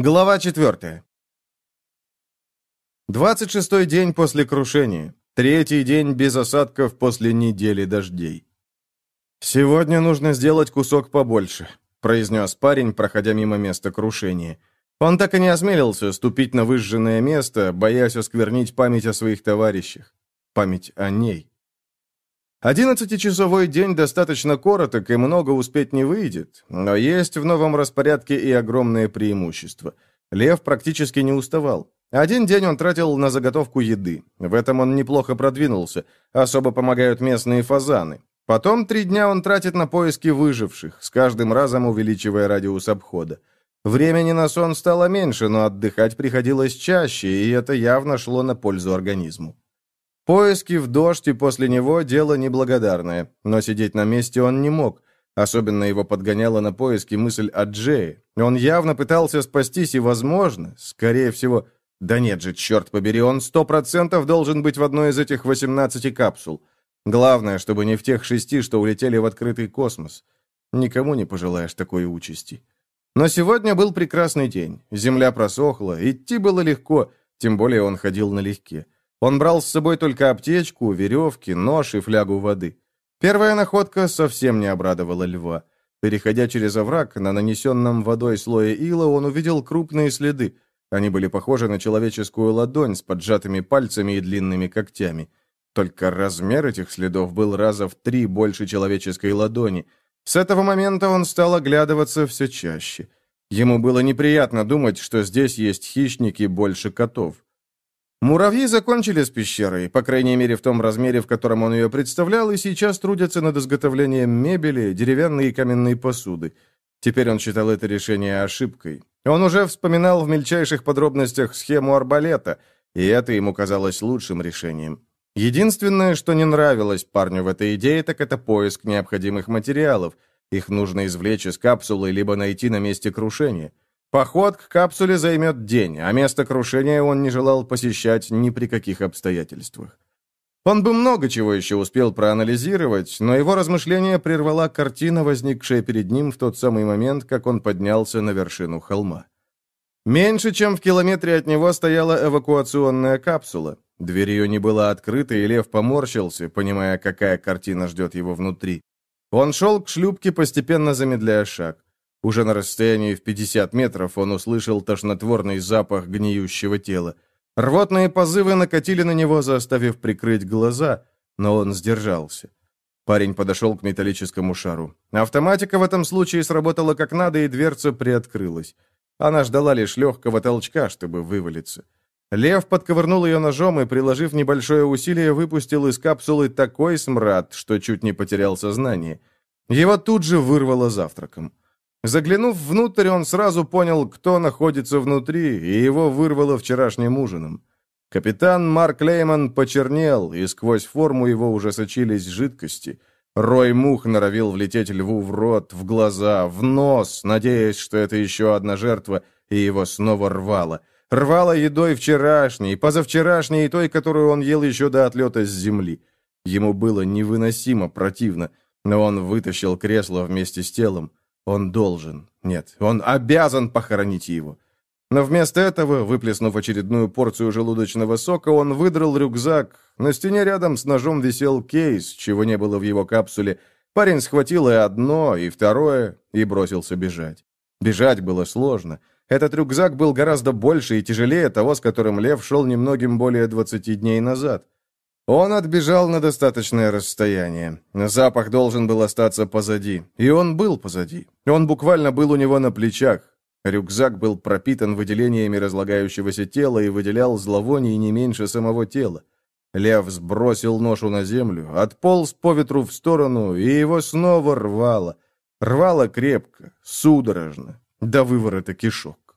Глава 4. 26-й день после крушения. Третий день без осадков после недели дождей. «Сегодня нужно сделать кусок побольше», — произнес парень, проходя мимо места крушения. Он так и не осмелился ступить на выжженное место, боясь осквернить память о своих товарищах. Память о ней. Одиннадцатичасовой день достаточно короток, и много успеть не выйдет, но есть в новом распорядке и огромное преимущество. Лев практически не уставал. Один день он тратил на заготовку еды. В этом он неплохо продвинулся. Особо помогают местные фазаны. Потом три дня он тратит на поиски выживших, с каждым разом увеличивая радиус обхода. Времени на сон стало меньше, но отдыхать приходилось чаще, и это явно шло на пользу организму. Поиски в дождь и после него – дело неблагодарное, но сидеть на месте он не мог. Особенно его подгоняла на поиски мысль о Джее. Он явно пытался спастись и, возможно, скорее всего... Да нет же, черт побери, он сто процентов должен быть в одной из этих 18 капсул. Главное, чтобы не в тех шести, что улетели в открытый космос. Никому не пожелаешь такой участи. Но сегодня был прекрасный день. Земля просохла, идти было легко, тем более он ходил налегке. Он брал с собой только аптечку, веревки, нож и флягу воды. Первая находка совсем не обрадовала льва. Переходя через овраг, на нанесенном водой слое ила он увидел крупные следы. Они были похожи на человеческую ладонь с поджатыми пальцами и длинными когтями. Только размер этих следов был раза в три больше человеческой ладони. С этого момента он стал оглядываться все чаще. Ему было неприятно думать, что здесь есть хищники больше котов. Муравьи закончили с пещерой, по крайней мере в том размере, в котором он ее представлял, и сейчас трудятся над изготовлением мебели, деревянной и каменной посуды. Теперь он считал это решение ошибкой. Он уже вспоминал в мельчайших подробностях схему арбалета, и это ему казалось лучшим решением. Единственное, что не нравилось парню в этой идее, так это поиск необходимых материалов. Их нужно извлечь из капсулы, либо найти на месте крушения. Поход к капсуле займет день, а место крушения он не желал посещать ни при каких обстоятельствах. Он бы много чего еще успел проанализировать, но его размышления прервала картина, возникшая перед ним в тот самый момент, как он поднялся на вершину холма. Меньше чем в километре от него стояла эвакуационная капсула. Дверь ее не была открыта, и Лев поморщился, понимая, какая картина ждет его внутри. Он шел к шлюпке, постепенно замедляя шаг. Уже на расстоянии в 50 метров он услышал тошнотворный запах гниющего тела. Рвотные позывы накатили на него, заставив прикрыть глаза, но он сдержался. Парень подошел к металлическому шару. Автоматика в этом случае сработала как надо, и дверца приоткрылась. Она ждала лишь легкого толчка, чтобы вывалиться. Лев подковырнул ее ножом и, приложив небольшое усилие, выпустил из капсулы такой смрад, что чуть не потерял сознание. Его тут же вырвало завтраком. Заглянув внутрь, он сразу понял, кто находится внутри, и его вырвало вчерашним ужином. Капитан Марк Лейман почернел, и сквозь форму его уже сочились жидкости. Рой мух норовил влететь льву в рот, в глаза, в нос, надеясь, что это еще одна жертва, и его снова рвало. Рвало едой вчерашней, позавчерашней и той, которую он ел еще до отлета с земли. Ему было невыносимо противно, но он вытащил кресло вместе с телом. Он должен, нет, он обязан похоронить его. Но вместо этого, выплеснув очередную порцию желудочного сока, он выдрал рюкзак. На стене рядом с ножом висел кейс, чего не было в его капсуле. Парень схватил и одно, и второе, и бросился бежать. Бежать было сложно. Этот рюкзак был гораздо больше и тяжелее того, с которым Лев шел немногим более 20 дней назад. Он отбежал на достаточное расстояние. Запах должен был остаться позади. И он был позади. Он буквально был у него на плечах. Рюкзак был пропитан выделениями разлагающегося тела и выделял зловоние не меньше самого тела. Лев сбросил ношу на землю, отполз по ветру в сторону, и его снова рвало. Рвало крепко, судорожно, до выворота кишок.